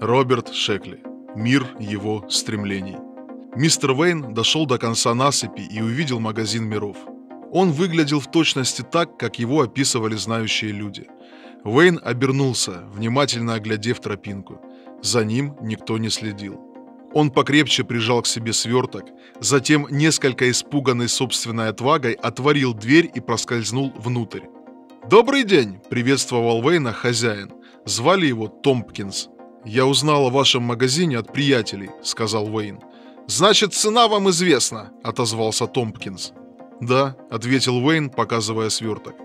Роберт Шекли. Мир его стремлений. Мистер Вейн дошел до конца насыпи и увидел магазин миров. Он выглядел в точности так, как его описывали знающие люди. Вейн обернулся, внимательно оглядев тропинку. За ним никто не следил. Он покрепче прижал к себе сверток, затем, несколько испуганный собственной отвагой, отворил дверь и проскользнул внутрь. «Добрый день!» – приветствовал Вейна хозяин. Звали его Томпкинс. «Я узнал о вашем магазине от приятелей», – сказал Уэйн. «Значит, цена вам известна», – отозвался Томпкинс. «Да», – ответил Уэйн, показывая сверток.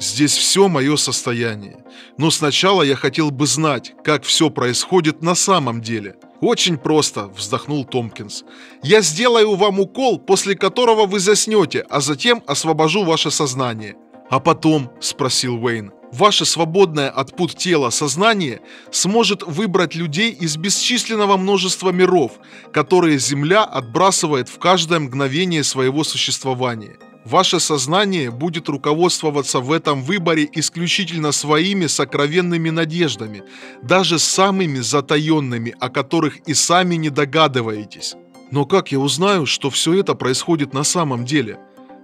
«Здесь все мое состояние. Но сначала я хотел бы знать, как все происходит на самом деле». «Очень просто», – вздохнул Томпкинс. «Я сделаю вам укол, после которого вы заснете, а затем освобожу ваше сознание». «А потом?» – спросил Уэйн. «Ваше свободное от пут тела сознание сможет выбрать людей из бесчисленного множества миров, которые Земля отбрасывает в каждое мгновение своего существования. Ваше сознание будет руководствоваться в этом выборе исключительно своими сокровенными надеждами, даже самыми затаенными, о которых и сами не догадываетесь. Но как я узнаю, что все это происходит на самом деле?»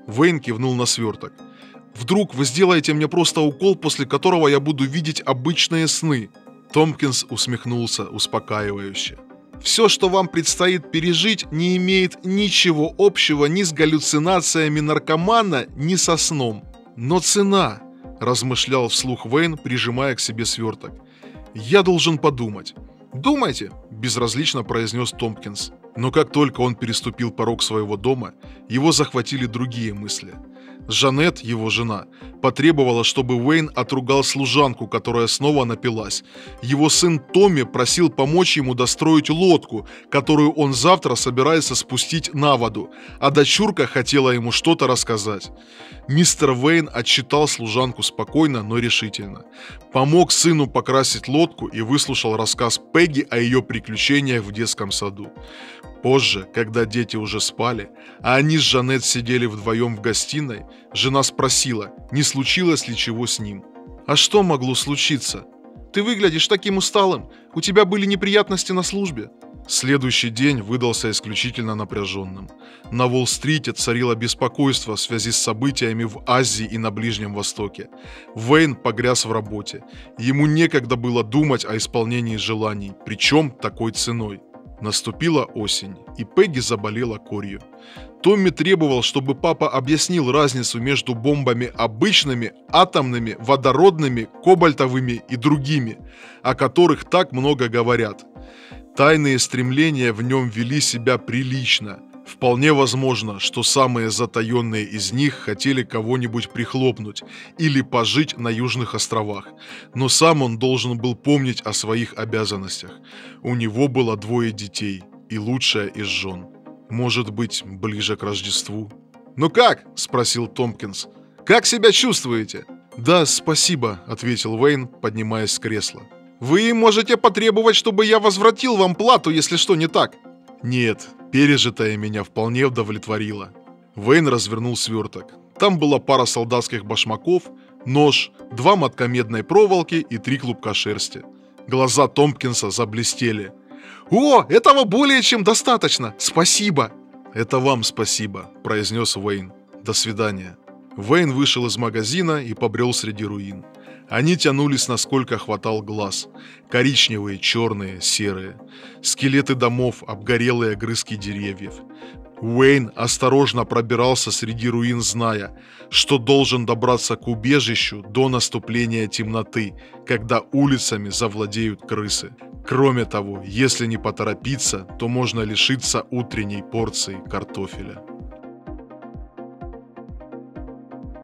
Вейн кивнул на сверток. Вдруг вы сделаете мне просто укол, после которого я буду видеть обычные сны?» Томпкинс усмехнулся успокаивающе. «Все, что вам предстоит пережить, не имеет ничего общего ни с галлюцинациями наркомана, ни со сном. Но цена...» – размышлял вслух Вейн, прижимая к себе сверток. «Я должен подумать». «Думайте», – безразлично произнес Томпкинс. Но как только он переступил порог своего дома, его захватили другие мысли – Жанет, его жена, потребовала, чтобы Уэйн отругал служанку, которая снова напилась. Его сын Томми просил помочь ему достроить лодку, которую он завтра собирается спустить на воду, а дочурка хотела ему что-то рассказать. Мистер Уэйн отчитал служанку спокойно, но решительно. Помог сыну покрасить лодку и выслушал рассказ Пегги о ее приключениях в детском саду. Позже, когда дети уже спали, а они с Жанет сидели вдвоем в гостиной, жена спросила, не случилось ли чего с ним. «А что могло случиться? Ты выглядишь таким усталым. У тебя были неприятности на службе». Следующий день выдался исключительно напряженным. На Уолл-стрите царило беспокойство в связи с событиями в Азии и на Ближнем Востоке. Вейн погряз в работе. Ему некогда было думать о исполнении желаний, причем такой ценой. Наступила осень, и Пегги заболела корью. Томми требовал, чтобы папа объяснил разницу между бомбами обычными, атомными, водородными, кобальтовыми и другими, о которых так много говорят. Тайные стремления в нем вели себя прилично – Вполне возможно, что самые затаенные из них хотели кого-нибудь прихлопнуть или пожить на Южных островах, но сам он должен был помнить о своих обязанностях. У него было двое детей и лучшая из жен. Может быть, ближе к Рождеству. «Ну как?» – спросил Томпкинс. «Как себя чувствуете?» «Да, спасибо», – ответил Уэйн, поднимаясь с кресла. «Вы можете потребовать, чтобы я возвратил вам плату, если что не так?» «Нет, Пережитое меня вполне удовлетворило. Вейн развернул сверток. Там была пара солдатских башмаков, нож, два мотка медной проволоки и три клубка шерсти. Глаза Томпкинса заблестели. «О, этого более чем достаточно! Спасибо!» «Это вам спасибо», – произнес Уэйн. «До свидания». Вейн вышел из магазина и побрел среди руин. Они тянулись, насколько хватал глаз. Коричневые, черные, серые. Скелеты домов, обгорелые огрызки деревьев. Уэйн осторожно пробирался среди руин, зная, что должен добраться к убежищу до наступления темноты, когда улицами завладеют крысы. Кроме того, если не поторопиться, то можно лишиться утренней порции картофеля.